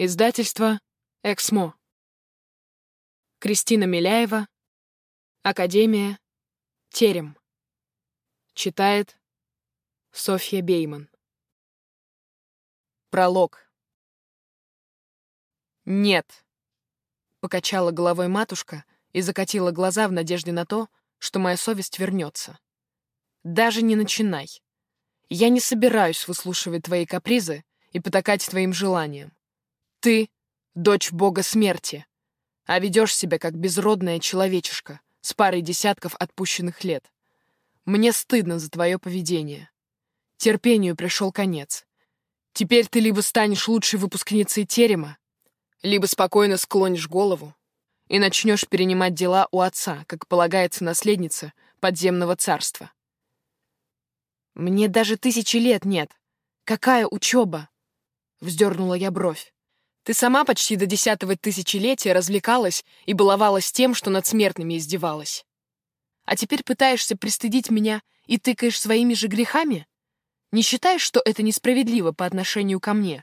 Издательство «Эксмо». Кристина Миляева. Академия. Терем. Читает Софья Бейман. Пролог. «Нет», — покачала головой матушка и закатила глаза в надежде на то, что моя совесть вернется. «Даже не начинай. Я не собираюсь выслушивать твои капризы и потакать твоим желаниям. Ты — дочь бога смерти, а ведешь себя как безродная человечишка с парой десятков отпущенных лет. Мне стыдно за твое поведение. Терпению пришел конец. Теперь ты либо станешь лучшей выпускницей терема, либо спокойно склонишь голову и начнешь перенимать дела у отца, как полагается наследнице подземного царства. Мне даже тысячи лет нет. Какая учеба? Вздернула я бровь. Ты сама почти до десятого тысячелетия развлекалась и баловалась тем, что над смертными издевалась. А теперь пытаешься пристыдить меня и тыкаешь своими же грехами? Не считаешь, что это несправедливо по отношению ко мне?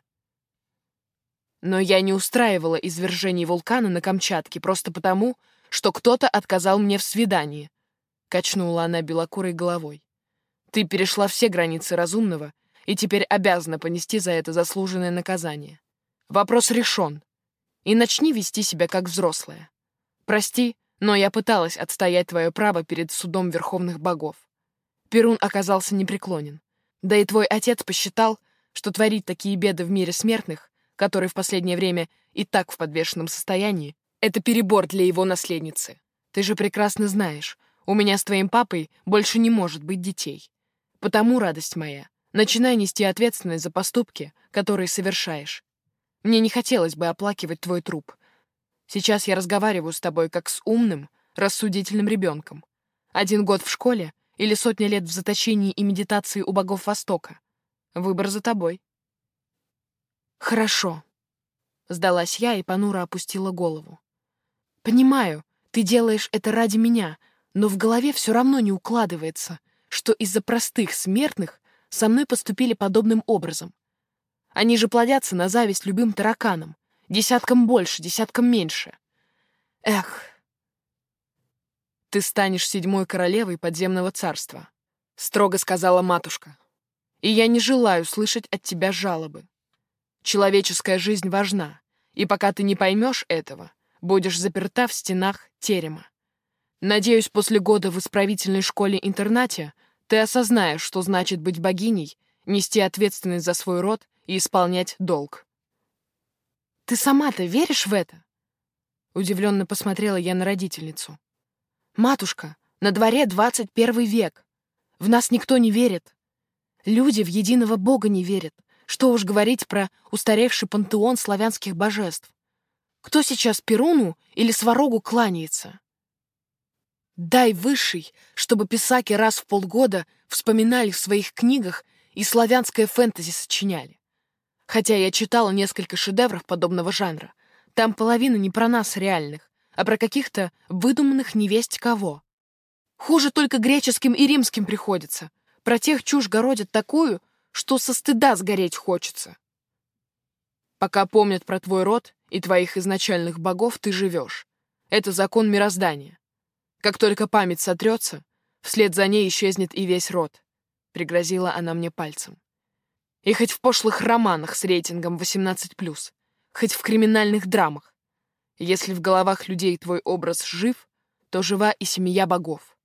Но я не устраивала извержений вулкана на Камчатке просто потому, что кто-то отказал мне в свидании. Качнула она белокурой головой. Ты перешла все границы разумного и теперь обязана понести за это заслуженное наказание. Вопрос решен. И начни вести себя как взрослая. Прости, но я пыталась отстоять твое право перед судом верховных богов. Перун оказался непреклонен. Да и твой отец посчитал, что творить такие беды в мире смертных, который в последнее время и так в подвешенном состоянии, это перебор для его наследницы. Ты же прекрасно знаешь, у меня с твоим папой больше не может быть детей. Потому, радость моя, начинай нести ответственность за поступки, которые совершаешь, мне не хотелось бы оплакивать твой труп. Сейчас я разговариваю с тобой как с умным, рассудительным ребенком. Один год в школе или сотня лет в заточении и медитации у богов Востока. Выбор за тобой. Хорошо. Сдалась я и понуро опустила голову. Понимаю, ты делаешь это ради меня, но в голове все равно не укладывается, что из-за простых смертных со мной поступили подобным образом. Они же плодятся на зависть любым тараканам. Десяткам больше, десяткам меньше. Эх. Ты станешь седьмой королевой подземного царства, строго сказала матушка. И я не желаю слышать от тебя жалобы. Человеческая жизнь важна, и пока ты не поймешь этого, будешь заперта в стенах терема. Надеюсь, после года в исправительной школе-интернате ты осознаешь, что значит быть богиней, нести ответственность за свой род и исполнять долг. «Ты сама-то веришь в это?» Удивленно посмотрела я на родительницу. «Матушка, на дворе двадцать первый век. В нас никто не верит. Люди в единого Бога не верят. Что уж говорить про устаревший пантеон славянских божеств. Кто сейчас Перуну или Сварогу кланяется? Дай высший, чтобы писаки раз в полгода вспоминали в своих книгах и славянское фэнтези сочиняли. Хотя я читала несколько шедевров подобного жанра. Там половина не про нас реальных, а про каких-то выдуманных невесть кого. Хуже только греческим и римским приходится. Про тех чушь городят такую, что со стыда сгореть хочется. Пока помнят про твой род и твоих изначальных богов, ты живешь. Это закон мироздания. Как только память сотрется, вслед за ней исчезнет и весь род. Пригрозила она мне пальцем. И хоть в пошлых романах с рейтингом 18+, хоть в криминальных драмах. Если в головах людей твой образ жив, то жива и семья богов.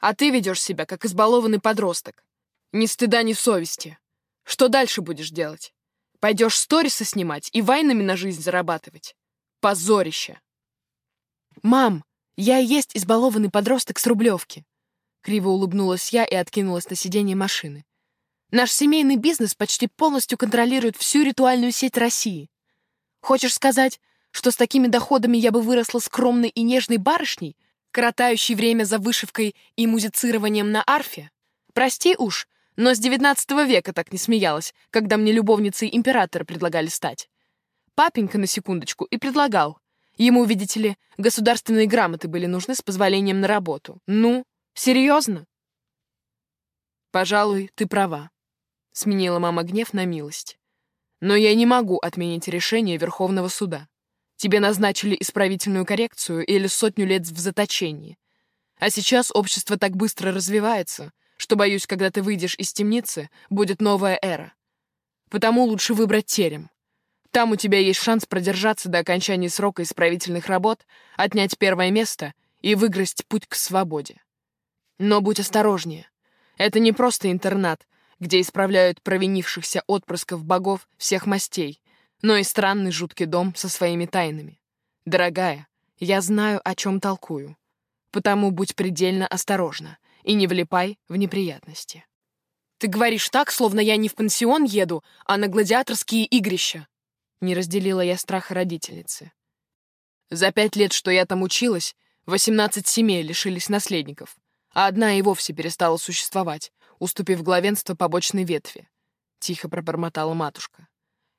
А ты ведешь себя, как избалованный подросток. Ни стыда, ни совести. Что дальше будешь делать? Пойдешь сторисы снимать и вайнами на жизнь зарабатывать? Позорище! «Мам, я и есть избалованный подросток с Рублевки!» Криво улыбнулась я и откинулась на сиденье машины. Наш семейный бизнес почти полностью контролирует всю ритуальную сеть России. Хочешь сказать, что с такими доходами я бы выросла скромной и нежной барышней, коротающей время за вышивкой и музицированием на арфе? Прости уж, но с девятнадцатого века так не смеялась, когда мне любовницей императора предлагали стать. Папенька, на секундочку, и предлагал. Ему, видите ли, государственные грамоты были нужны с позволением на работу. Ну, серьезно? Пожалуй, ты права. Сменила мама гнев на милость. Но я не могу отменить решение Верховного суда. Тебе назначили исправительную коррекцию или сотню лет в заточении. А сейчас общество так быстро развивается, что, боюсь, когда ты выйдешь из темницы, будет новая эра. Потому лучше выбрать терем. Там у тебя есть шанс продержаться до окончания срока исправительных работ, отнять первое место и выиграть путь к свободе. Но будь осторожнее. Это не просто интернат, где исправляют провинившихся отпрысков богов всех мастей, но и странный жуткий дом со своими тайнами. Дорогая, я знаю, о чем толкую. Потому будь предельно осторожна и не влипай в неприятности. Ты говоришь так, словно я не в пансион еду, а на гладиаторские игрища. Не разделила я страха родительницы. За пять лет, что я там училась, восемнадцать семей лишились наследников, а одна и вовсе перестала существовать, уступив главенство побочной ветви. Тихо пробормотала матушка.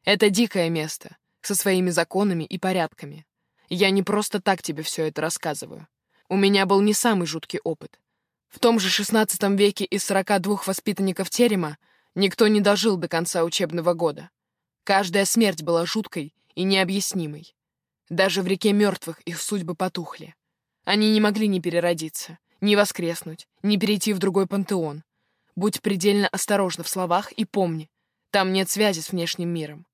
Это дикое место, со своими законами и порядками. Я не просто так тебе все это рассказываю. У меня был не самый жуткий опыт. В том же XVI веке из 42 воспитанников терема никто не дожил до конца учебного года. Каждая смерть была жуткой и необъяснимой. Даже в реке мертвых их судьбы потухли. Они не могли ни переродиться, ни воскреснуть, ни перейти в другой пантеон. Будь предельно осторожна в словах и помни, там нет связи с внешним миром.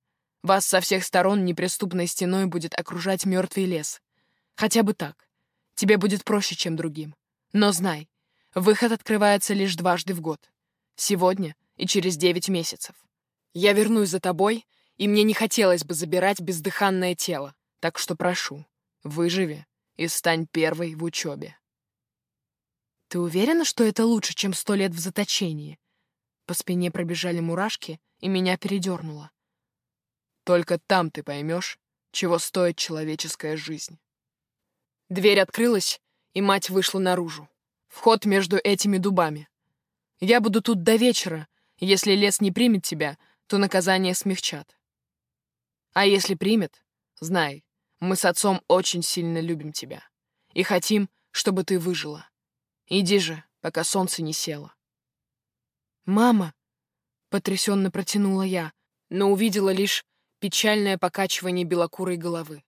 Вас со всех сторон неприступной стеной будет окружать мертвый лес. Хотя бы так. Тебе будет проще, чем другим. Но знай, выход открывается лишь дважды в год. Сегодня и через девять месяцев. Я вернусь за тобой, и мне не хотелось бы забирать бездыханное тело. Так что прошу, выживи и стань первой в учебе. Ты уверена, что это лучше, чем сто лет в заточении? По спине пробежали мурашки, и меня передернуло. Только там ты поймешь, чего стоит человеческая жизнь. Дверь открылась, и мать вышла наружу. Вход между этими дубами. Я буду тут до вечера. Если лес не примет тебя, то наказание смягчат. А если примет, знай, мы с отцом очень сильно любим тебя и хотим, чтобы ты выжила. Иди же, пока солнце не село. «Мама!» — потрясенно протянула я, но увидела лишь печальное покачивание белокурой головы.